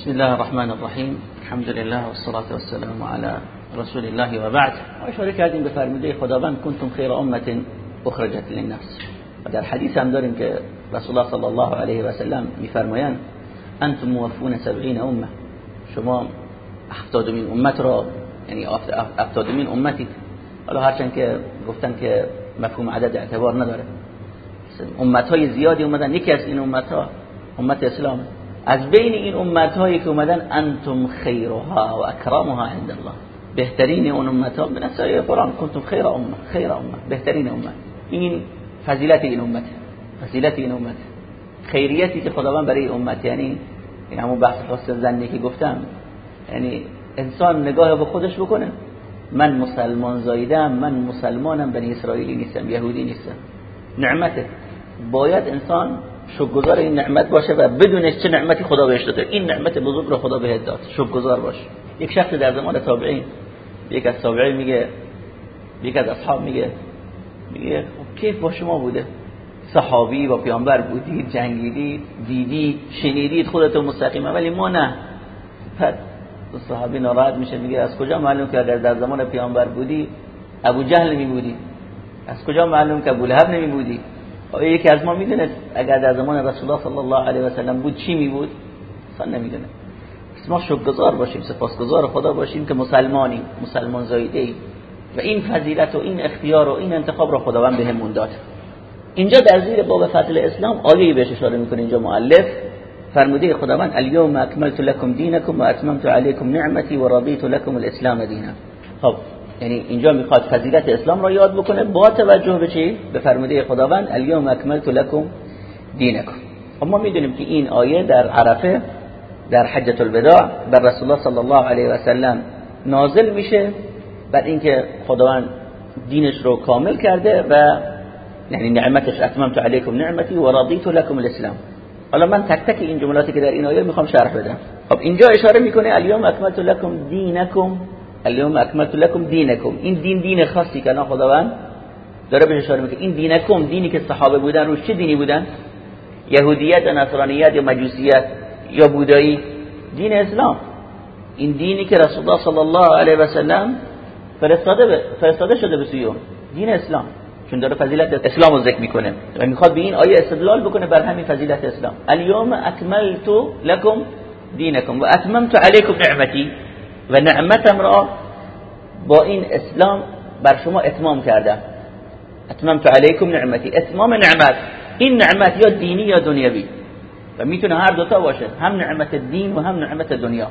بسم الله الرحمن الرحیم الحمد لله والصلاة والسلام على رسول الله و بعد اشاره کردیم به فرموده خداوند کنتم خیر امت اخرجت للناس و در حدیث هم داریم که رسول الله صلی الله علیه و سلم میفرمایند انتم موفون سبعین امه شما هفتادمین امت را یعنی هفتادمین امتید حالا هرچند که گفتن که مفهوم عدد اعتبار نداره امت های زیادی اومدن یکی از این امت ها امت اسلام از بین این امت هایی که اومدن انتم خیرها و اکرامها عند الله. بهترین اون امت ها به نصای قرآن کنتم خیر امه خیر امه بهترین امت. این فضیلت این امت فضیلت این امت. خیریتی که خداوند برای امت یعنی این همون بحث خاص زنی که گفتم. یعنی انسان نگاه به خودش بکنه. من مسلمان زایدم من مسلمانم بنی اسرائیلی نیستم یهودی نیستم. نعمته. باید انسان شکرگزار این نعمت باشه و بدونش چه نعمتی خدا بهش داده. این نعمت بزرگ رو خدا بهت داد. شکرگزار باش. یک شخص در زمان تابعین یک از تابعین میگه یک از اصحاب میگه میگه خب کیف با شما بوده؟ صحابی با پیامبر بودید جنگیدید دیدید شنیدید خودتون مستقیم ولی ما نه. بعد صحابی ناراحت میشه میگه از کجا معلوم که اگر در زمان پیامبر بودی؟ ابو جهل می بودی از کجا معلوم که ابو لهب نمی بودی یکی از ما می‌دونه اگر در زمان رسول الله صلی الله علیه و سلم بود چی می بود اصلا نمی‌دونه. ما شکرگزار باشیم سپاسگزار خدا باشیم که مسلمانی مسلمان زایده ای و این فضیلت و این اختیار و این انتخاب رو خداوند بهمون داد. اینجا در زیر باب فضل اسلام آیه بهش اشاره می‌کنه اینجا مؤلف فرموده خداوند الیوم اکملت لكم دینکم و اتممت علیکم نعمتی و رضیت لكم الاسلام دینا. خب یعنی اینجا می‌خواد فضیلت اسلام را یاد بکنه با توجه به چی؟ به فرموده خداوند الیوم اکملت لكم دینکم. اما می‌دونیم که این آیه در عرفه در حجت الوداع بر رسول الله صلی الله علیه و سلم نازل میشه بعد اینکه خداوند دینش رو کامل کرده و یعنی نعمتش اتممت علیکم نعمتی و رضیت لكم الاسلام. حالا من تک تک این جملاتی که در این آیه می‌خوام شرح بدم. خب اینجا اشاره می‌کنه الیوم اکملت لكم دینکم الیوم اکملت لكم دینکم این دین دین خاصی که خداوند داره بهش اشاره می‌کنه. این دینکم دینی که صحابه بودن روش چه دینی بودن؟ یهودیت و نصرانیت یا مجوسیت یا بودایی؟ دین اسلام. این دینی که رسول الله صلی الله علیه و سلم فرستاده فرستاده شده به سوی دین اسلام. چون داره فضیلت اسلام رو ذکر می‌کنه. و می‌خواد به این آیه استدلال بکنه بر همین فضیلت اسلام. الیوم اکملت لكم دینکم و اتممت علیکم نعمتی. و نعمتم را با این اسلام بر شما اتمام کردم اتممت علیکم نعمتی. اتمام نعمت. این نعمت یا دینی یا دنیوی. و می‌تونه هر دوتا باشه. هم نعمت دین و هم نعمت دنیا.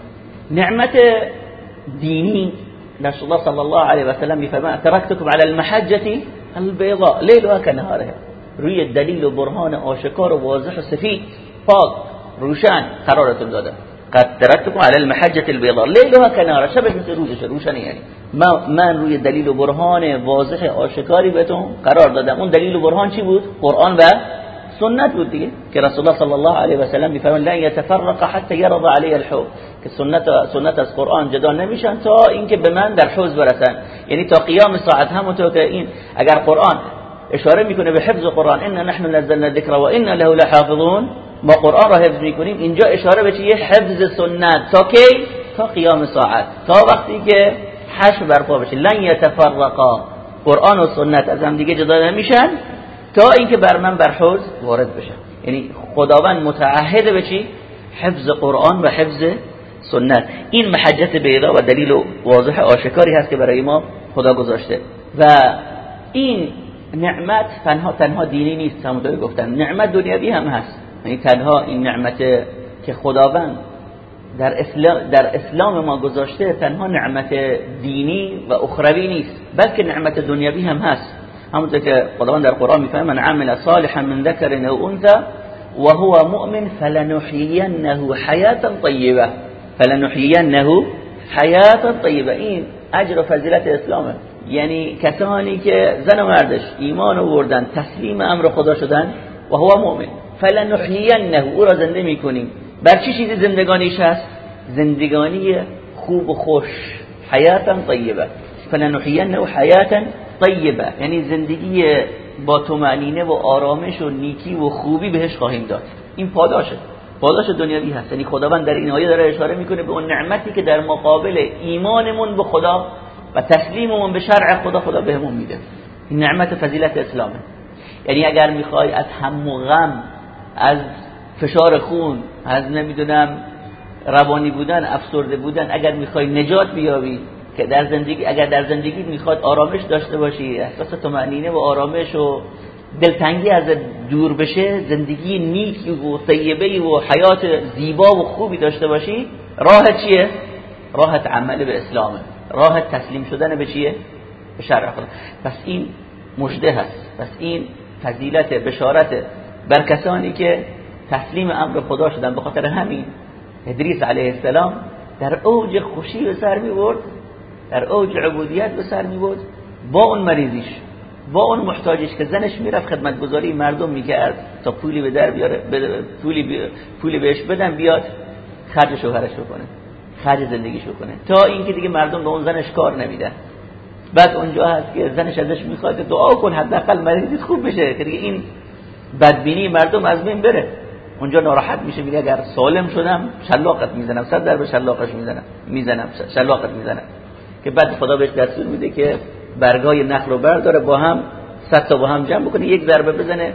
نعمت دینی رسول الله صلی الله علیه و سلم میفرماید ترکتکم علی المحجه البيضاء لیلها کنهارها. روی دلیل و برهان آشکار و واضح و سفید. پاک روشن قرارتون داده. قد ترکتکم علی المحجه البيضاء. لیلها کنهارها شبش مثل روزش روشنی یعنی. من روی دلیل و برهان واضح آشکاری بهتون قرار دادم. اون دلیل و برهان چی بود؟ قرآن و سنت بود دیگه. که رسول الله صلی الله علیه و سلم میفرمان لا يتفرق حتى يرضى علی الحوض. که سنت سنت از قرآن جدا نمیشن تا اینکه به من در حوض برسن. یعنی تا قیام ساعت همونطور که این اگر قرآن اشاره می‌کنه به حفظ قرآن ان نحن نزلنا الذکر و ان له لحافظون. ما قرآن را حفظ می‌کنیم اینجا اشاره به چیه حفظ سنت. تا کی؟ تا قیام ساعت. تا وقتی که حشر برپا بشه. لن يتفرقا قرآن و سنت از هم دیگه جدا نمیشن تا اینکه بر من بر حوز وارد بشه یعنی خداوند متعهد به چی؟ حفظ قرآن و حفظ سنت. این محجت بیضا و دلیل واضح آشکاری هست که برای ما خدا گذاشته. و این نعمت تنها تنها دینی نیست همونطور گفتن نعمت دنیوی هم هست. یعنی تنها این نعمت که خداوند در اسلام, در اسلام ما گذاشته تنها نعمت دینی و اخروی نیست بلکه نعمت دنیوی هم هست. همونطور که خداوند در قرآن می‌فهمه من عمل صالحا من ذکر او انثى وهو مؤمن فلنحيينه حياه طيبه فلنحيينه حياه طيبه این اجر و فضیلت اسلامه. یعنی کسانی که زن و مردش ایمان آوردن تسلیم امر خدا شدن و هو مؤمن. فلنحيينه او را زنده می‌کنیم. بر چی چیزی زندگانیش هست؟ زندگانی خوب و خوش حیاتا طیبه. فلنحيينه حیاتا طیبه. یعنی زندگی با تومعنینه و آرامش و نیکی و خوبی بهش خواهیم داد. این پاداشه. پاداش دنیوی هست. یعنی خداوند در این آیه داره اشاره می‌کنه به اون نعمتی که در مقابل ایمانمون به خدا و تسلیممون به شرع خدا خدا بهمون میده. این نعمت فضیلت اسلامه. یعنی اگر می‌خوای از هم و غم از فشار خون از نمی‌دونم روانی بودن افسرده بودن اگر می‌خوای نجات بیابی که در زندگی اگر در زندگی می‌خواد آرامش داشته باشی احساس طمأنینه و آرامش و دلتنگی از دور بشه زندگی نیکی و طیبه و حیات زیبا و خوبی داشته باشی راه چیه؟ راه عمل به اسلامه راه تسلیم شدن به چیه؟ به شرع خدا پس این مجده هست. پس این فضیلت بشارت بر کسانی که تسلیم امر خدا شدن به خاطر همین ادریس علیه السلام در اوج خوشی به سر می برد در اوج عبودیت به سر می برد. با اون مریضیش با اون محتاجش که زنش می‌رفت خدمتگذاری مردم می‌کرد تا پولی به در بیاره پولی, پولی بهش بدن بیاد خرج شوهرش بکنه خرج زندگیش بکنه تا اینکه دیگه مردم به اون زنش کار نمیدن. بعد اونجا هست که زنش ازش می‌خواد دعا کن حداقل مریضیت خوب بشه که دیگه این بدبینی مردم از بین بره. اونجا ناراحت میشه میگه اگر سالم شدم شلاقت می‌زنم. صد در به شلاقش می‌زنم. می‌زنم. شلاقت می‌زنم. که بعد خدا بهش دستور میده که برگای نخل رو برداره با هم صد تا با هم جمع بکنه یک ضربه بزنه.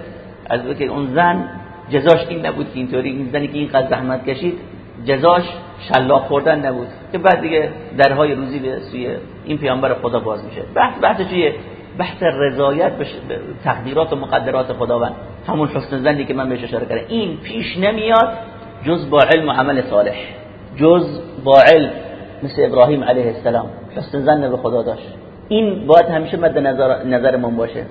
از که اون زن جزاش این نبود که اینطوری این زنی که اینقدر زحمت کشید جزاش شلاق خوردن نبود. که بعد دیگه درهای روزی به سوی این پیامبر خدا باز میشه. بحث بحث چیه؟ بحث رضایت به تقدیرات و مقدرات خداوند. همون حسن زنی که من بهش اشاره کردم. این پیش نمیاد جز با علم و عمل صالح. جز با علم. مثل ابراهیم علیه السلام. حسن زن به خدا داشت. این باید همیشه مد نظر نظرمون باشه.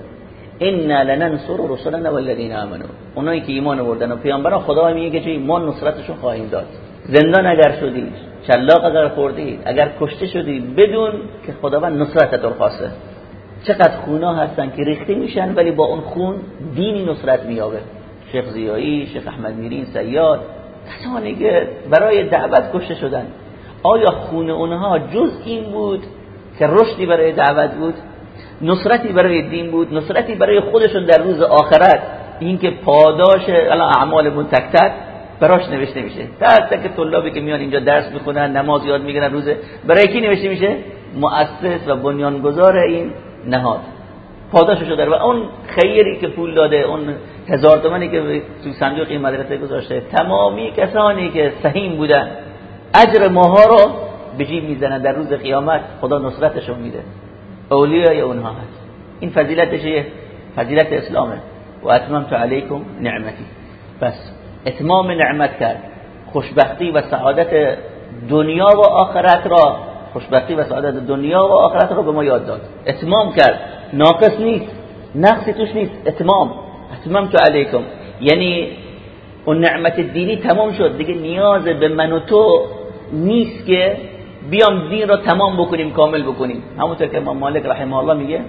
انا لننصر رسلنا والذین آمنوا. اونایی که ایمان آوردن و پیامبران خدا میگه که ما نصرتشون خواهیم داد. زندان اگر شدید چلاق اگر خوردید اگر کشته شدید بدون که خداوند نصرتتون خواسته. چقدر خونا هستن که ریخته میشن ولی با اون خون دینی نصرت میابه. شیخ زیایی شیخ احمد میرین سیاد کسانی که برای دعوت کشته شدن. آیا خون اونها جز این بود که رشدی برای دعوت بود؟ نصرتی برای دین بود؟ نصرتی برای خودشون در روز آخرت؟ اینکه پاداش الان اعمال تک براش نوشته میشه. تک تک طلابی که میان اینجا درس می‌خونن نماز یاد می‌گیرن روزه. برای کی نوشته میشه؟ مؤسس و بنیانگذار این نهاد. پاداشش داره و اون خیری که پول داده اون هزار تومانی که تو صندوق این مدرسه گذاشته تمامی کسانی که سهیم بودن اجر ماها رو به جیب می‌زنن در روز قیامت خدا نصرتشون میده. اولیای اونها هست. این فضیلتش فضیلت اسلامه. و اتممت علیکم نعمتی. پس اتمام نعمت کرد. خوشبختی و سعادت دنیا و آخرت را خوشبختی و سعادت دنیا و آخرت را به ما یاد داد. اتمام کرد. ناقص نیست. نقصی توش نیست. اتمام. اتممت علیکم. یعنی اون نعمت دینی تمام شد. دیگه نیاز به من و تو نیست که بیام دین را تمام بکنیم کامل بکنیم. همونطور که امام مالک رحمه الله میگه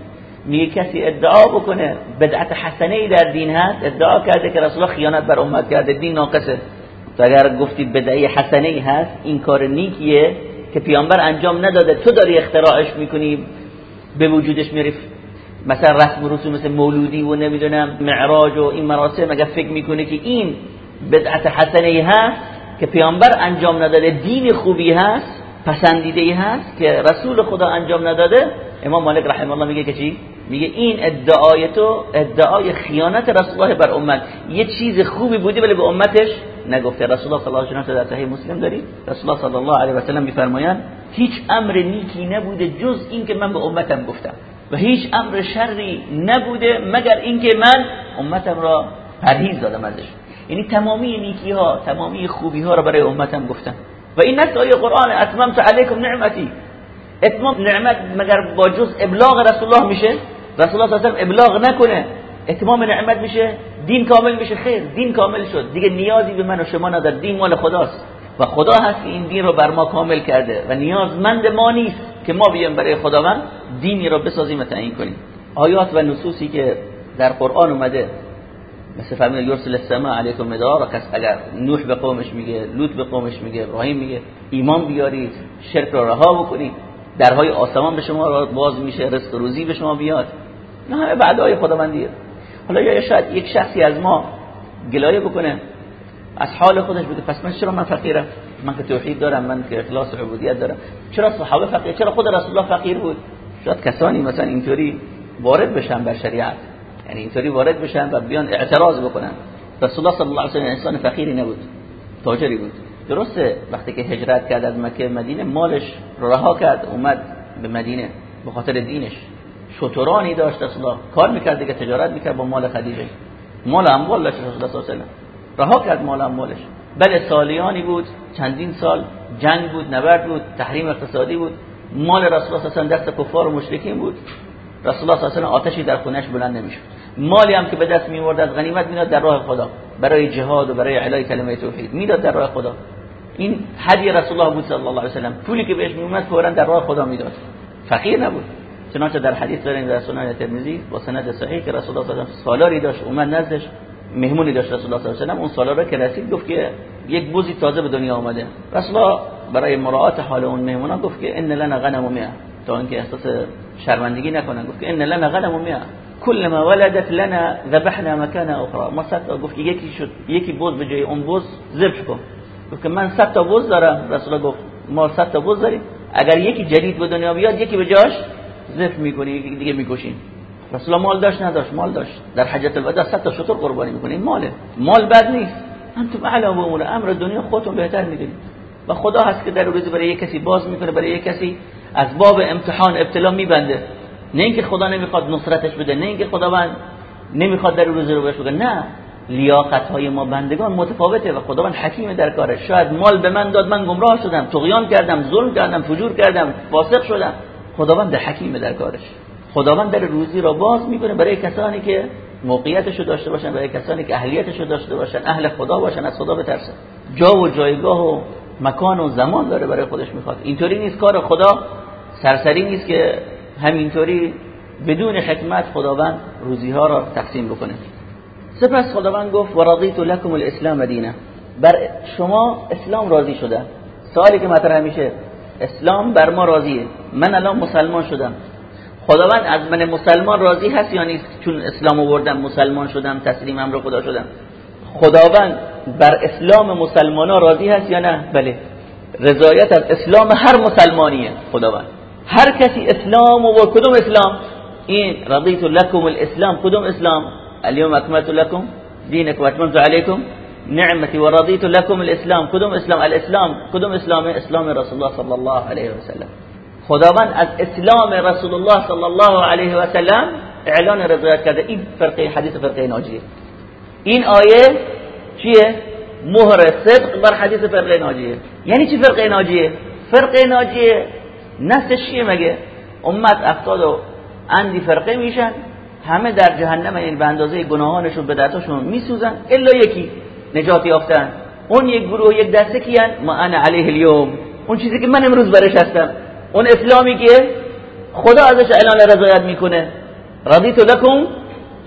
میگه کسی ادعا بکنه بدعت حسنه ای در دین هست ادعا کرده که رسول خیانت بر امت کرده دین ناقصه. تو اگر گفتی بدعی حسنه ای هست این کار نیکیه. که پیامبر انجام نداده تو داری اختراعش می‌کنی به وجودش میری. مثلا رسم و رسوم مثل مولودی و نمی‌دونم معراج و این مراسم اگر فکر می‌کنه که این بدعت حسنه هست که پیامبر انجام نداده دین خوبی هست پسندیده ای هست که رسول خدا انجام نداده امام مالک رحمه الله میگه که چی؟ میگه این ادعای تو ادعای خیانت رسول الله بر امت. یه چیز خوبی بوده ولی به امتش نگفته رسول الله صلی الله علیه و در صحیح مسلم داری رسول الله صلی الله علیه و سلم میفرمایند هیچ امر نیکی نبوده جز اینکه من به امتم گفتم و هیچ امر شری نبوده مگر اینکه من امتم را پرهیز دادم ازش. یعنی تمامی نیکی ها تمامی خوبی ها را برای امتم گفتم. و این نص آیه قرآن اتممت علیکم نعمتی. اتمام نعمت مگر با جز ابلاغ رسول الله میشه؟ رسول الله صلی الله ابلاغ نکنه. اتمام نعمت میشه؟ دین کامل میشه خیر دین کامل شد. دیگه نیازی به من و شما نداره. دین مال خداست. و خدا هست که این دین رو بر ما کامل کرده. و نیازمند ما نیست که ما بیایم برای خداوند دینی رو بسازیم و تعیین کنیم. آیات و نصوصی که در قرآن اومده مثل فرمود یرسل السماء علیکم مدار کس اگر نوح به قومش میگه لوط به قومش میگه ابراهیم میگه ایمان بیارید شرک رو رها بکنید. درهای آسمان به شما باز میشه رزق روزی به شما بیاد. نه همه بعدای خداوندیه. حالا یا شاید یک شخصی از ما گلایه بکنه از حال خودش بگه پس من چرا من فقیرم من که توحید دارم من که اخلاص عبودیت دارم چرا صحابه فقیر چرا خود رسول الله فقیر بود؟ شاید کسانی مثلا اینطوری وارد بشن بر شریعت یعنی اینطوری وارد بشن و بیان اعتراض بکنن. رسول الله صلی الله علیه و انسان فقیری نبود تاجری بود. درسته وقتی که هجرت کرد از مکه مدینه مالش رها کرد اومد به مدینه به خاطر دینش. شطورانی داشت رسول الله. کار می‌کرد دیگه تجارت می‌کرد با مال خدیجه مال اموال داشت رسول الله صلی الله رها کرد مال اموالش. بله سالیانی بود چندین سال. جنگ بود نبرد بود تحریم اقتصادی بود. مال رسول الله صلی دست کفار و مشرکین بود. رسول الله صلی آتشی در خونش بلند نمی‌شد. مالی هم که به دست میورد از غنیمت می‌داد در راه خدا. برای جهاد و برای اعلای کلمه توحید می‌داد در راه خدا. این هدی رسول الله بود صلی الله علیه و سلم. پولی که بهش میومد فورا در راه خدا می‌داد. فقیر نبود. چنانچه در حدیث داریم در سنن ترمذی با سند صحیح که رسول الله صلی الله علیه و سالاری داشت اومد نزدش مهمونی داشت رسول الله صلی الله علیه و اون سالار که رسید گفت که یک بوزی تازه به دنیا آمده. رسول الله برای مراعات حال اون مهمونا گفت که ان لنا غنم و تا اینکه احساس شرمندگی نکنن گفت که ان لنا غنم و كل ما ولدت لنا ذبحنا مكان اخرى. ما صد گفت یکی شد یکی بوز به جای اون بوز ذبح کن. گفت که من صد تا بوز دارم. رسول گفت ما صد تا بوز داریم. اگر یکی جدید به دنیا بیاد یکی به جاش ذبح می‌کنی یکی دیگه می‌کشین. رسول مال داشت نداشت؟ مال داشت. در حجت الوداع صد تا شطور قربانی می‌کنین ماله. مال بد نیست. انتم اعلم به امور امر دنیا خودتون بهتر می‌دونید. و خدا هست که در روزی برای یک کسی باز می‌کنه برای یک کسی از باب امتحان ابتلا میبنده. نه اینکه خدا نمی‌خواد نصرتش بده نه اینکه خداوند نمی‌خواد در روزی رو بهش بگه. نه. لیاقت های ما بندگان متفاوته و خداوند حکیم در کارش شاید مال به من داد من گمراه شدم طغیان کردم ظلم کردم فجور کردم فاسق شدم. خداوند حکیم در کارش خداوند در روزی را باز می‌کنه برای کسانی که موقعیتش رو داشته باشن برای کسانی که اهلیتش رو داشته باشن اهل خدا باشن از خدا بترسن. جا و جایگاه و مکان و زمان داره برای خودش می‌خواد. اینطوری نیست کار خدا سرسری نیست که همینطوری بدون حکمت خداوند روزی ها را تقسیم بکنه. سپس خداوند گفت و رضیت لکم الاسلام دینه. بر شما اسلام راضی شده. سوالی که مطرح میشه اسلام بر ما راضیه. من الان مسلمان شدم. خداوند از من مسلمان راضی هست یا نیست؟ چون اسلام آوردم مسلمان شدم تسلیم امر خدا شدم. خداوند بر اسلام مسلمان ها راضی هست یا نه؟ بله. رضایت از اسلام هر مسلمانیه خداوند. هر کسی اسلام و کدوم اسلام؟ این رضیت لكم الاسلام کدوم اسلام؟ اليوم اكملت لكم دينك واتممت عليكم نعمتي ورضيت لكم الاسلام کدوم اسلام؟ الاسلام کدوم اسلام؟ اسلام رسول الله صلی الله علیه و سلم خداوند از اسلام رسول الله صلی الله علیه و سلم اعلان رضایت کرده. این فرقه حدیث فرقه ناجیه. این آیه چیه؟ مهر صدق بر حدیث فرقه ناجیه. یعنی چی فرقه ناجیه؟ فرقه ناجیه نفسش چیه مگه؟ امت افتاد و اندی فرقه میشن همه در جهنم این به اندازه گناهانشون به دستاشون میسوزن الا یکی. نجات یافتن. اون یک گروه یک دسته کیان؟ ما انا علیه اليوم اون چیزی که من امروز برش هستم. اون اسلامی که خدا ازش اعلان رضایت می‌کنه. رضیت لکم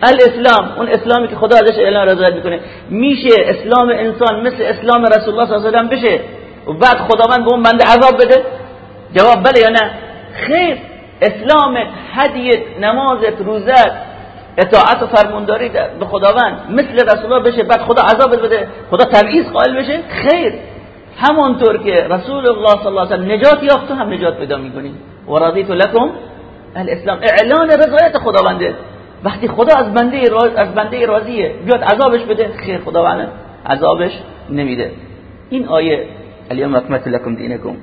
الاسلام. اون اسلامی که خدا ازش اعلان رضایت می‌کنه. میشه اسلام انسان مثل اسلام رسول الله صلی الله علیه و بشه؟ و بعد خداوند به اون بنده عذاب بده؟ جواب بله یا نه؟ خیر. اسلامت هدیت نمازت روزت اطاعت و فرمانداری به خداوند. مثل رسول الله بشه بعد خدا عذاب بده خدا تبعیض قائل بشه. خیر. همانطور که رسول الله صلی الله علیه و نجات یافت هم نجات پیدا می‌کنی و رضیت لكم الاسلام اعلان رضایت خداونده. وقتی خدا از بنده از بنده راضیه بیاد عذابش بده خیر خداوند عذابش نمیده. این آیه اليوم اکملت لكم دینکم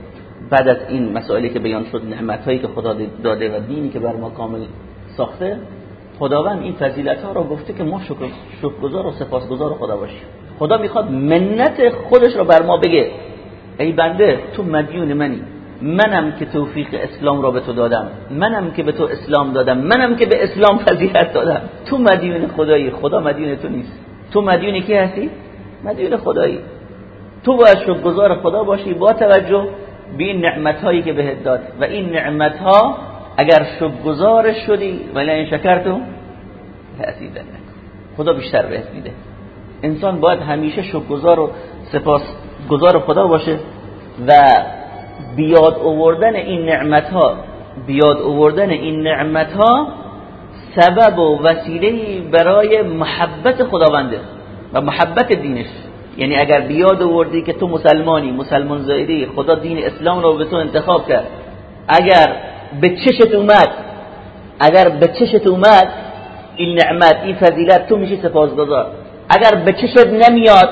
بعد از این مسائلی که بیان شد نعمت هایی که خدا داده و دینی که بر ما کامل ساخته خداوند این فضیلت ها رو گفته که ما شکر شکرگزار و سپاسگزار خدا باشیم. خدا می‌خواد منت خودش رو بر ما بگه. ای بنده تو مدیون منی. منم که توفیق اسلام را به تو دادم. منم که به تو اسلام دادم. منم که به اسلام فضیلت دادم. تو مدیون خدایی. خدا مدیون تو نیست. تو مدیون کی هستی؟ مدیون خدایی. تو باید شکرگزار خدا باشی با توجه به این نعمت هایی که بهت داد. و این نعمت ها اگر شکرگزار شدی ولی این شکرتم لازیدنک خدا بیشتر بهت میده. انسان باید همیشه شکرگزار و سپاس گزار خدا باشه و بیاد اووردن این نعمت ها بیاد اووردن این نعمت ها سبب و وسیله برای محبت خداونده و محبت دینش. یعنی اگر بیاد آوردی که تو مسلمانی مسلمان زایدی خدا دین اسلام رو به تو انتخاب کرد. اگر به چشت اومد. اگر به چشت اومد این نعمت این فضیلت تو میشی سپاسگزار. اگر به چشت نمیاد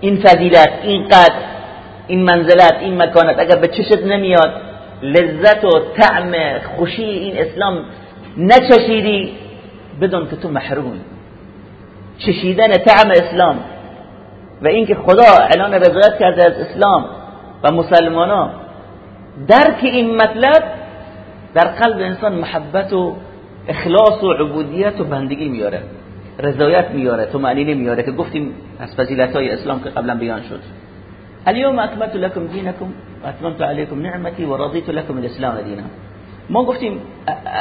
این فضیلت این قدر این منزلت این مکانت اگر به چشت نمیاد لذت و طعم خوشی این اسلام نچشیدی بدون که تو محرومی چشیدن طعم اسلام و اینکه خدا اعلان رضایت کرده از اسلام و مسلمانان درک این مطلب در قلب انسان محبت و اخلاص و عبودیت و بندگی میاره. رضایت میاره تو معنی میاره که گفتیم از فضیلت های اسلام که قبلا بیان شد. اليوم اکملت لكم دینکم و اتممت علیکم نعمتی و رضیت لكم الاسلام دینا. ما گفتیم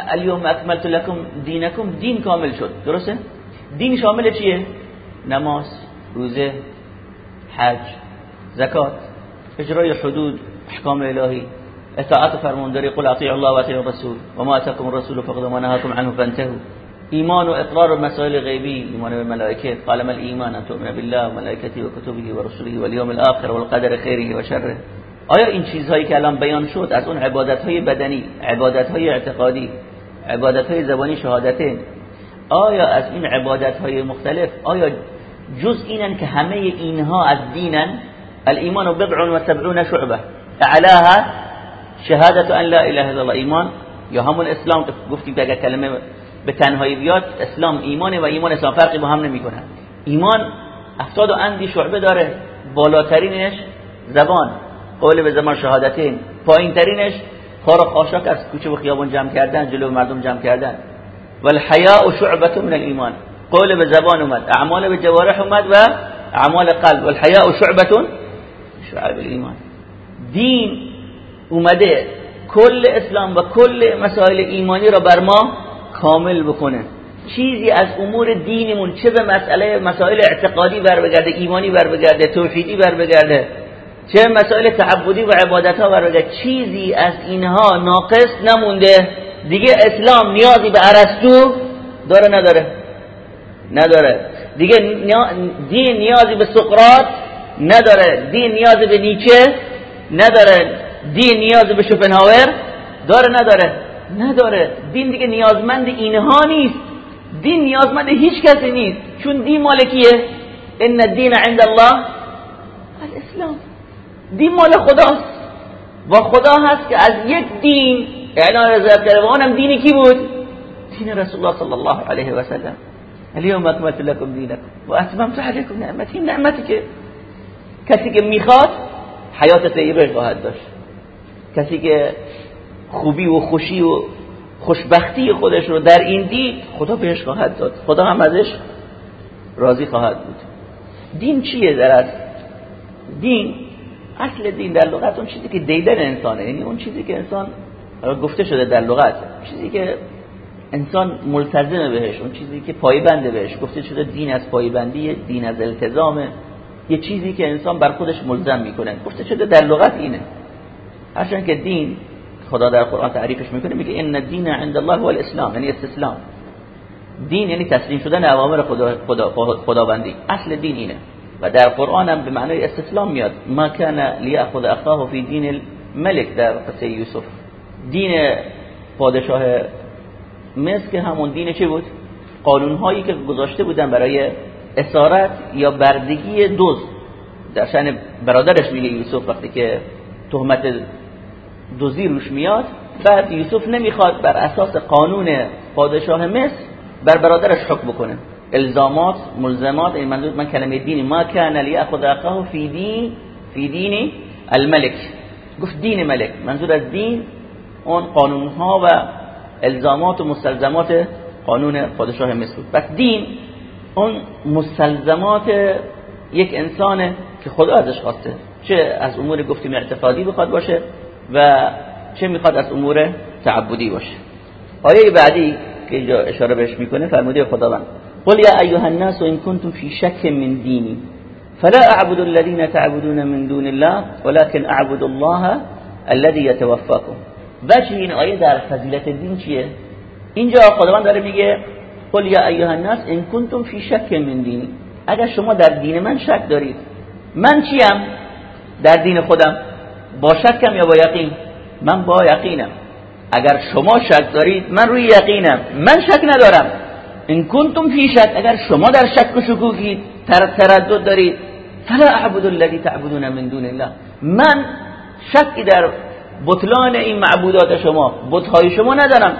اليوم اکملت لكم دینکم دین کامل شد. درسته؟ دین شامل چیه؟ نماز روزه حج زکات اجرای حدود احکام الهی. اطاعت فرمانداری قل اطیع الله و اطیع الرسول و ما اتاکم الرسول فقد ما نهاكم عنه فانتهوا. ایمان و اقرار مسائل غیبی ایمان به ملائکه قال ما الايمان ان تؤمن بالله و ملائکته و کتبه و رسله و اليوم الاخر و القدر خیره و شره. آیا این چیزهایی که الان بیان شد از اون عبادت های بدنی عبادت های اعتقادی عبادت های زبانی شهادتین آیا از این عبادت های مختلف آیا جز اینن که همه اینها از دینن؟ الایمان بضع و سبعون شعبه. اعلاها شهادت ان لا اله الا الله ایمان یا همون اسلام که گفتیم اگر کلمه به تنهایی بیاد اسلام ایمانه و ایمان اسلام فرقی با هم نمی‌کنه. ایمان افتاد و اندی شعبه داره بالاترینش زبان قول به زمان شهادتین. پایین ترینش کار خاشاک از کوچه و خیابان جمع کردن جلو مردم جمع کردن. والحیاء شعبه من الايمان قول به زبان اومد اعمال به جوارح اومد و اعمال قلب. والحیاء شعبه شعب الایمان. دین اومده کل اسلام و کل مسائل ایمانی را بر ما کامل بکنه. چیزی از امور دینمون چه به مسئله مسائل اعتقادی بر بگرده ایمانی بر بگرده توحیدی بر بگرده چه مسائل تعبدی و عبادت ها بر بگرده چیزی از اینها ناقص نمونده. دیگه اسلام نیازی به ارسطو داره نداره. نداره. دیگه دین نیازی به سقراط نداره. دین نیازی به نیچه نداره. دین نیازی به شوپنهاور داره نداره؟ نداره. دین دیگه نیازمند اینها نیست. دین نیازمند هیچ کسی نیست. چون دین مالکیه. ان الدین عند الله الاسلام. دین مال خداست. و خدا هست که از یک دین اعلان رضایت کرده و اونم دینی کی بود؟ دین رسول الله صلی الله علیه و سلم. اليوم اکملت لكم دینکم و اتممت علیکم نعمتی. نعمتی که کسی که می‌خواد حیات طیبه خواهد داشت. کسی که خوبی و خوشی و خوشبختی خودش رو در این دید خدا بهش خواهد داد. خدا هم ازش راضی خواهد بود. دین چیه در از دین؟ اصل دین در لغت اون چیزی که دیدن انسانه. یعنی اون چیزی که انسان گفته شده در لغت. چیزی که انسان ملتزمه بهش اون چیزی که پایبنده بهش. گفته شده دین از پایبندی دین از التزامه یه چیزی که انسان بر خودش ملزم می‌کنه. گفته شده در لغت اینه. هرچند که دین خدا در قرآن تعریفش می‌کنه میگه ان الدین عند الله هو الاسلام. یعنی استسلام. دین یعنی تسلیم شدن اوامر خدا خدا خداوندی. اصل دین اینه. و در قرآن هم به معنای استسلام میاد. ما کان لیاخذ اخاه فی دین الملک. در قصه یوسف. دین پادشاه مصر که همون دین چه بود؟ قانون هایی که گذاشته بودن برای اسارت یا بردگی دوز در شأن برادرش میگه یوسف وقتی که تهمت دوزی روش میاد بعد یوسف نمی‌خواد بر اساس قانون پادشاه مصر بر برادرش حکم بکنه. الزامات ملزمات این منظور من کلمه دینی ما کان لیاخذ اخاه فی دین فی دین الملک. گفت دین ملک. منظور از دین اون قانون ها و الزامات و مستلزمات قانون پادشاه مصر پس دین اون مستلزمات یک انسانه که خدا ازش خواسته. چه از امور گفتیم اعتقادی بخواد باشه و چه می‌خواد از امور تعبدی باشه. آیه بعدی که اینجا اشاره بهش می‌کنه فرموده خداوند قل یا ایها الناس ان کنتم فی شک من دینی فلا اعبد الذين تعبدون من دون الله ولكن اعبد الله الذي يتوفاكم وجه این آیه در فضیلت دین چیه؟ اینجا خداوند داره میگه قل یا ایها الناس ان کنتم فی شک من دینی. اگر شما در دین من شک دارید من چیم؟ در دین خودم. با شکم یا با یقین؟ من با یقینم. اگر شما شک دارید من روی یقینم. من شک ندارم. این کنتم فی شک اگر شما در شک و شکوکید تردد دارید فلا اعبد الذي تعبدون من دون الله. من شکی در بطلان این معبودات شما بتهای شما ندارم.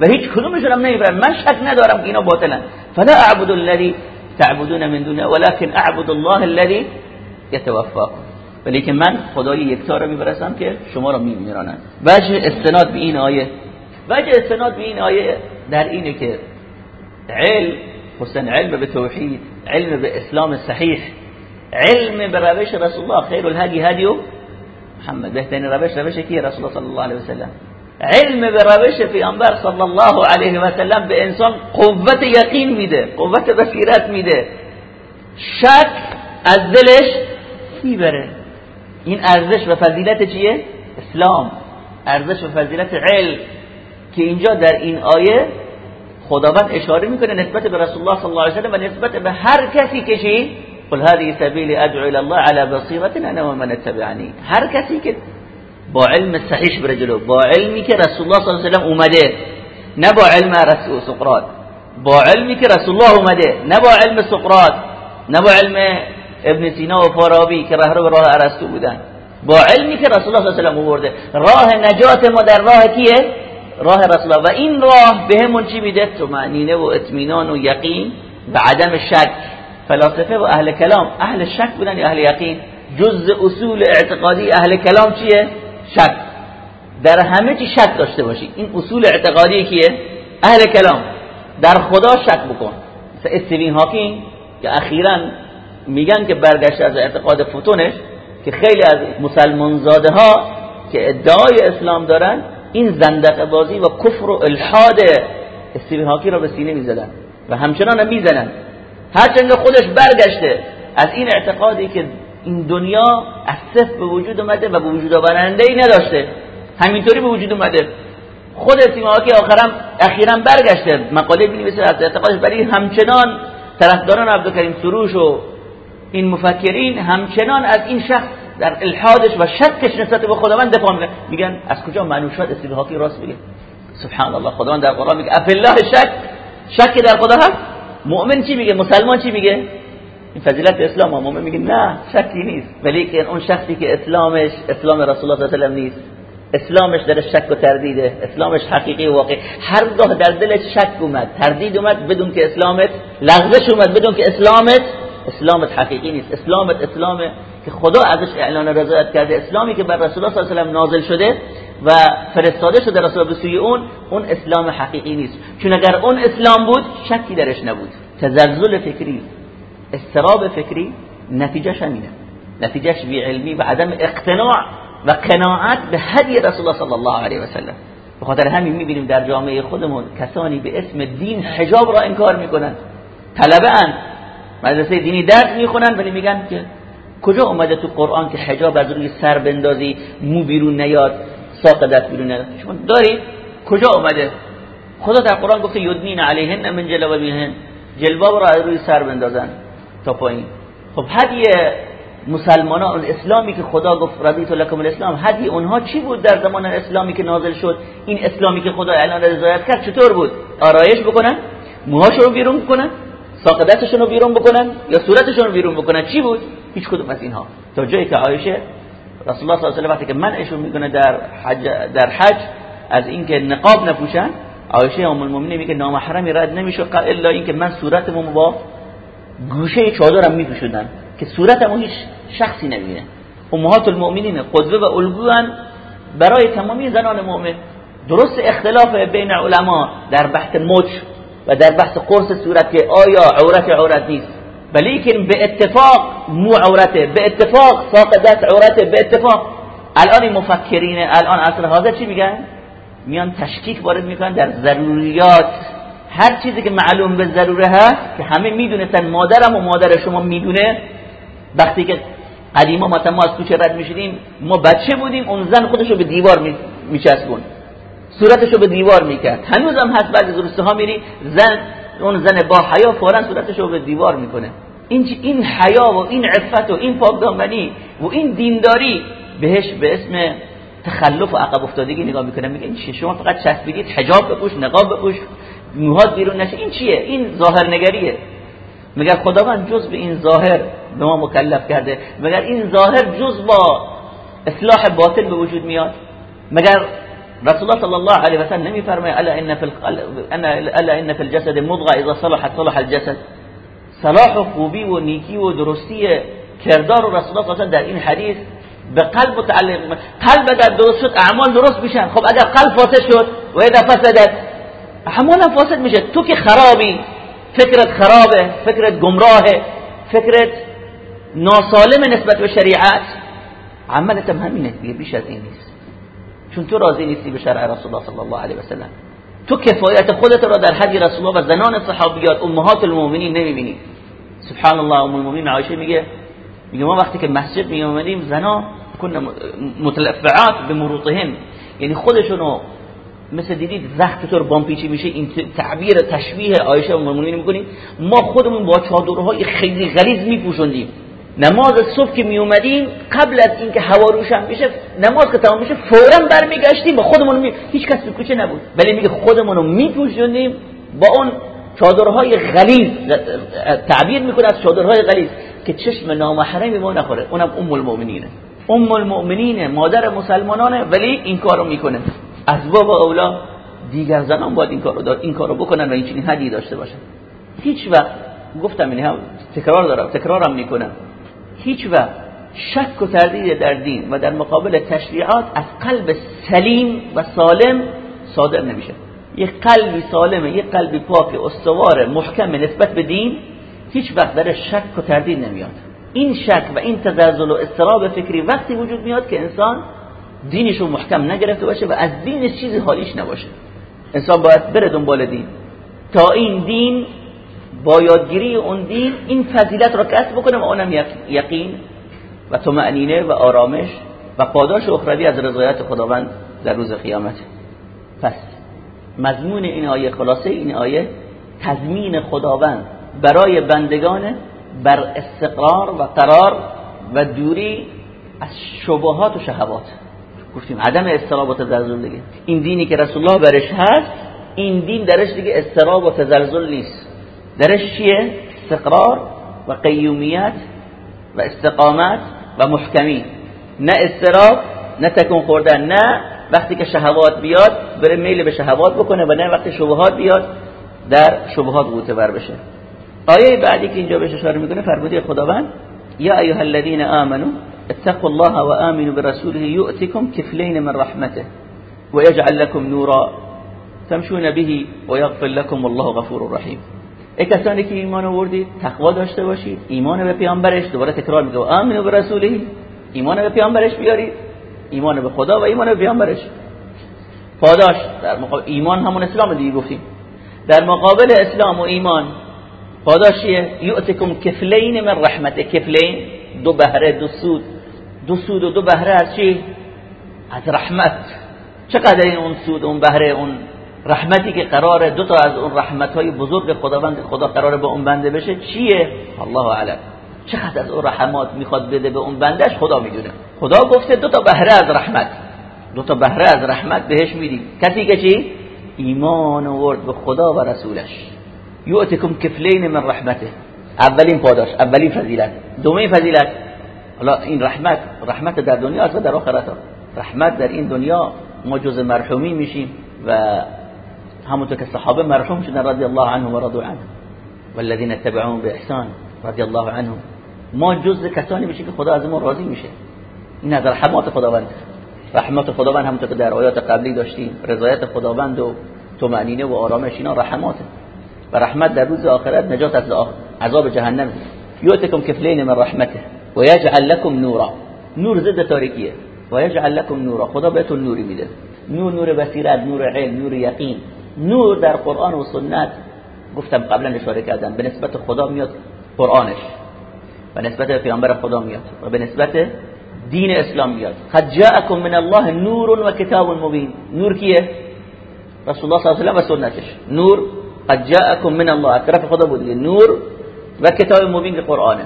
و هیچ کدومشون هم نمی‌برم. من شک ندارم که اینا باطلن. فلا اعبد الذي تعبدون من دونه ولكن اعبد الله الذي يتوفاكم ولی که من خدای یکتا رو میبرسم که شما رو میمیرانم وجه استناد به این آیه وجه استناد به این آیه در اینه که علم حسن علم به توحید علم به اسلام صحیح علم به روش رسول الله خیر الهدی هدی محمد. بهترین روش روش کیه رسول الله صلی الله علیه و سلم؟ علم به روش پیامبر صلی الله علیه و سلم به انسان قوت یقین میده قوت بصیرت میده. شک از دلش می‌بره. این ارزش و فضیلت چیه؟ اسلام. ارزش و فضیلت علم. که اینجا در این آیه خداوند اشاره می‌کنه نسبت به رسول الله صلی الله علیه و سلم و نسبت به هر کسی که چی؟ قل هذه سبیل ادعو الى الله على بصیرت انا ومن اتبعنی. هر کسی که با علم صحیح بره جلو با علمی که رسول الله صلی الله علیه و اومده نه با علم رسول سقراط. با علمی که رسول الله اومده نه با علم سقراط نه با علم ابن سینا و فارابی که راه رو به راه ارسطو بودن. با علمی که رسول الله صلی الله علیه و آله راه نجات ما در راه کیه؟ راه رسول الله. و این راه بهمون چی میده؟ تو معنینه و اطمینان و یقین. و عدم شک. فلاسفه و اهل کلام. اهل شک بودن یا اهل یقین؟ جز اصول اعتقادی اهل کلام چیه؟ شک. در همه چی شک داشته باشی. این اصول اعتقادی کیه؟ اهل کلام. در خدا شک بکن. مثل استیوین هاکینگ. که اخیرا میگن که برگشت از اعتقاد فوتونش که خیلی از مسلمان زاده ها که ادعای اسلام دارن این زندق بازی و کفر و الحاد استیوین هاکی را به سینه می‌زدن و همچنان هم می‌زنن. هرچند خودش برگشته از این اعتقادی که این دنیا از صفر به وجود اومده و به وجود آورنده ای نداشته. همینطوری به وجود اومده. خود استیوین هاکی آخرم اخیرا برگشته. مقاله بنویسه از اعتقادش. برای همچنان طرفداران عبدالکریم سروش و این مفکرین همچنان از این شخص در الحادش و شکش نسبت به خداوند دفاع می‌کنن. میگن از کجا منوشات استیبهاقی راست میگه؟ سبحان الله خداوند در قرآن میگه الله شک شک در خدا هست؟ مؤمن چی میگه؟ مسلمان چی میگه؟ این فضیلت اسلام مؤمن میگه نه شکی نیست. ولی که اون شخصی که اسلامش اسلام رسول الله صلی الله علیه و نیست. اسلامش در شک و تردیده. اسلامش حقیقی و واقعی. هرگاه در دلش شک اومد تردید اومد بدون که اسلامت لغزش اومد بدون که اسلامت اسلامت حقیقی نیست. اسلامت اسلامه که خدا ازش اعلان رضایت کرده. اسلامی که بر رسول الله صلی الله علیه و نازل شده و فرستاده شده رسول به سوی اون اون اسلام حقیقی نیست. چون اگر اون اسلام بود شکی درش نبود. تزلزل فکری استراب فکری نتیجهش همینه. نتیجهش بی علمی و عدم اقتناع و قناعت به هدی رسول الله صلی الله علیه و سلم. به خاطر همین می‌بینیم در جامعه خودمون کسانی به اسم دین حجاب را انکار می‌کنن. طلبه مدرسه دینی درس می‌خونن ولی میگن که کجا اومده تو قرآن که حجاب از روی سر بندازی مو بیرون نیاد ساق دست بیرون نیاد؟ شما دارید کجا اومده؟ خدا در قرآن گفته یدنین علیهن من جلوابیهن جلباب را از روی سر بندازن تا پایین. خب هدی مسلمانان اسلامی که خدا گفت رضیت لکم الاسلام هدی اونها چی بود در زمان اسلامی که نازل شد؟ این اسلامی که خدا اعلان رضایت کرد چطور بود؟ آرایش بکنن؟ موهاشو رو بیرون بکنن ساق دستشون رو بیرون بکنن یا صورتشون رو بیرون بکنن؟ چی بود؟ هیچ کدوم از اینها. تا جایی که عایشه رسول الله صلی الله علیه و وقتی که منعشون می‌کنه در حج در حج از اینکه نقاب نپوشن عایشه ام المؤمنین میگه نامحرمی رد نمیشه الا اینکه من صورتمو با گوشه چادرم میپوشوندم که صورتمو هیچ شخصی نبینه. امهات المؤمنین قدوه و الگوان برای تمامی زنان مؤمن. درست اختلاف بین علما در بحث مچ و در بحث قرص صورت که آیا عورت عورت نیست. ولیکن به اتفاق مو عورته به اتفاق ساق دست عورته به اتفاق. الان مفکرین الان اصل حاضر چی میگن؟ میان تشکیک وارد می‌کنن در ضروریات. هر چیزی که معلوم به ضروره هست که همه می‌دونستن مادرم و مادر شما می‌دونه. وقتی که قدیما مثلا ما از کوچه رد می‌شدیم ما بچه بودیم اون زن خودشو به دیوار میچسبون. صورتشو به دیوار می‌کرد. هنوز هم هست بعضی روسته ها میری زن اون زن با حیا فورا صورتشو به دیوار می‌کنه. این این حیا و این عفت و این پاکدامنی و این دینداری بهش به اسم تخلف و عقب افتادگی نگاه می‌کنه. میگه این چیه؟ شما فقط چسبیدید حجاب بپوش نقاب بپوش موهات بیرون نشه. این چیه؟ این ظاهر نگریه. مگر خداوند جز به این ظاهر به ما مکلف کرده؟ مگر این ظاهر جز با اصلاح باطل به وجود میاد؟ مگر رسول الله صلی الله علیه و سلم نمیفرماید ألا إن فی الا ان فی الجسد مضغة إذا صلحت صلح الجسد. صلاح و خوبی و نیکی و درستی کردار و رسول الله در این حدیث به قلب متعلق قلب اگر درست شد أعمال درست میشن خب اگر قلب فاسد شد و فسدت. اعمال فاسد میشه تو که خرابی فکرت خرابة فکرت گمراهة فکرت ناسالم نسبت به شریعت عملت هم همینه بیش از این نیست چون تو راضی نیستی به شرع رسول الله صلی الله علیه و سلم تو کفایت خودت را در حدی رسول الله و زنان صحابیات امهات المؤمنین نمی‌بینی. سبحان الله ام المؤمنین عایشه میگه میگه ما وقتی که مسجد می اومدیم زنا کن متلفعات به مروطهم یعنی خودشونو مثل دیدید زخم چطور بامپیچی میشه این تعبیر تشبیه عایشه ام المؤمنین می‌کنیم. ما خودمون با چادرهای خیلی غلیظ میپوشوندیم نماز صبح که می اومدیم قبل از اینکه هوا روشن بشه نماز که تمام بشه فورا برمیگشتیم با خودمون می... هیچ کس تو کوچه نبود. ولی میگه خودمون رو میپوشوندیم با اون چادرهای غلیظ. تعبیر می‌کنه از چادرهای غلیظ که چشم نامحرمی ما نخوره. اونم ام المؤمنینه. ام المؤمنینه مادر مسلمانانه ولی این کارو می‌کنه. از باب اولا دیگر زنان باید این کارو این کارو بکنن و این چنین حدی داشته باشن. هیچ وقت گفتم این هم تکرار دارم تکرارم می‌کنم. هیچ وقت شک و تردید در دین و در مقابل تشریعات از قلب سلیم و سالم صادر نمیشه. یه قلبی سالمه یه قلبی پاک استوار محکم نسبت به دین هیچ وقت در شک و تردید نمیاد. این شک و این تزلزل و استراب فکری وقتی وجود میاد که انسان دینش رو محکم نگرفته باشه و از دینش چیزی حالیش نباشه. انسان باید بره دنبال دین. تا این دین با یادگیری اون دین این فضیلت را کسب بکنه و اونم یقین و طمأنینه و آرامش و پاداش اخروی از رضایت خداوند در روز قیامت. پس مضمون این آیه خلاصه این آیه تضمین خداوند برای بندگان بر استقرار و قرار و دوری از شبهات و شهوات. گفتیم عدم استراب و تزلزل دیگه. این دینی که رسول الله برش هست این دین درش دیگه استراب و تزلزل نیست. درش چیه استقرار و قیومیت و استقامت و محکمی. نه استراب نه تکون خوردن نه وقتی که شهوات بیاد بره میل به شهوات بکنه و نه وقتی شبهات بیاد در شبهات غوطه بر بشه. آیه بعدی که اینجا بهش اشاره می‌کنه فرموده خداوند یا ایها الذين آمنوا اتقوا الله وآمنوا برسوله يؤتكم كفلين من رحمته ويجعل لكم نورا. تمشون به ويغفر لكم والله غفور رحیم. ای کسانی که ایمان آوردید تقوا داشته باشید ایمان به پیامبرش دوباره تکرار میگه آمنو به رسوله ایمان به پیامبرش بیارید ایمان به خدا و ایمان به پیامبرش. پاداش در مقابل ایمان همون اسلام دیگه گفتیم. در مقابل اسلام و ایمان پاداش یؤتکم کفلین من رحمت کفلین دو بهره دو سود. دو سود و دو بهره از چی؟ از رحمت. چقدر این اون سود اون بهره اون رحمتی که قراره دو تا از اون رحمت های بزرگ خداوند خدا قراره به اون بنده بشه چیه؟ الله اعلم. چقدر از اون رحمات می‌خواد بده به اون بندش خدا می‌دونه. خدا گفته دو تا بهره از رحمت. دو تا بهره از رحمت بهش میدیم کسی که چی؟ ایمان آورد به خدا و رسولش. یؤتکم کفلین من رحمته. اولین پاداش اولین فضیلت. دومین فضیلت. حالا این رحمت رحمت در دنیا و در آخرت رحمت در این دنیا ما جز مرحومین میشیم و همونطور که صحابه مرحوم شدن رضی الله عنهم و رضوا عنه والذین اتبعوهم باحسان رضی الله عنهم. ما جز کسانی میشیم که خدا از ما راضی میشه. این از رحمات خداوند. رحمت خداوند همونطور که در آیات قبلی داشتیم. رضایت خداوند و طمأنینه و آرامش اینا رحماته. و رحمت در روز آخرت نجات از عذاب جهنم یؤتکم کفلین من رحمته و یجعل لكم نورا. نور ضد تاریکیه. و یجعل لكم نورا. خدا بهتون نوری میده. نور نور بصیرت نور علم نور یقین. نور در قرآن و سنت گفتم قبلا اشاره کردم به نسبت خدا میاد قرآنش و نسبت پیامبر خدا میاد و به نسبت دین اسلام میاد. قد جاءكم من الله نور و کتاب مبین. نور کیه؟ رسول الله صلی الله علیه و سنتش. نور قد جاءكم من الله. طرف خدا بود نور و کتاب مبین قرآنه.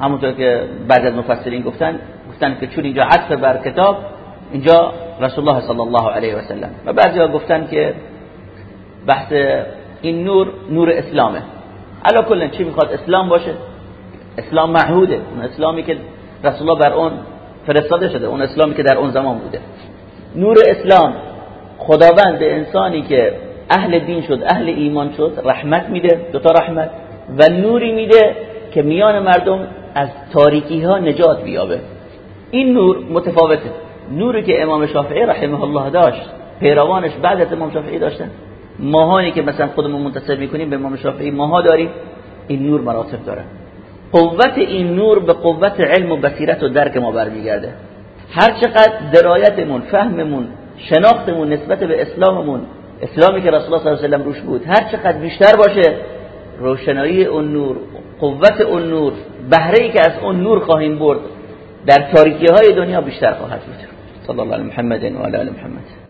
همونطور که بعد از مفسرین گفتن گفتن که چون اینجا عطف بر کتاب اینجا رسول الله صلی الله علیه و سلم. و بعضی گفتن که بحث این نور نور اسلامه. علا کلا چی می‌خواد؟ اسلام باشه. اسلام معهوده. اون اسلامی که رسول الله بر اون فرستاده شده. اون اسلامی که در اون زمان بوده. نور اسلام خداوند به انسانی که اهل دین شد اهل ایمان شد رحمت میده دوتا رحمت و نوری میده که میان مردم از تاریکی ها نجات بیابه. این نور متفاوته. نوری که امام شافعی رحمه الله داشت پیروانش بعد از امام شافعی داشتن ماهانی که مثلا خودمون منتصب می‌کنیم به امام شافعی ماها داریم. این نور مراتب داره. قوت این نور به قوت علم و بصیرت و درک ما برمیگرده. هر چقدر درایتمون فهممون شناختمون نسبت به اسلاممون اسلامی که رسول الله صلی الله علیه و روش بود هر چقدر بیشتر باشه روشنایی اون نور قوت اون نور بهره ای که از اون نور خواهیم برد در تاریکی های دنیا بیشتر خواهد بود. صلی الله علیه محمد و علی محمد.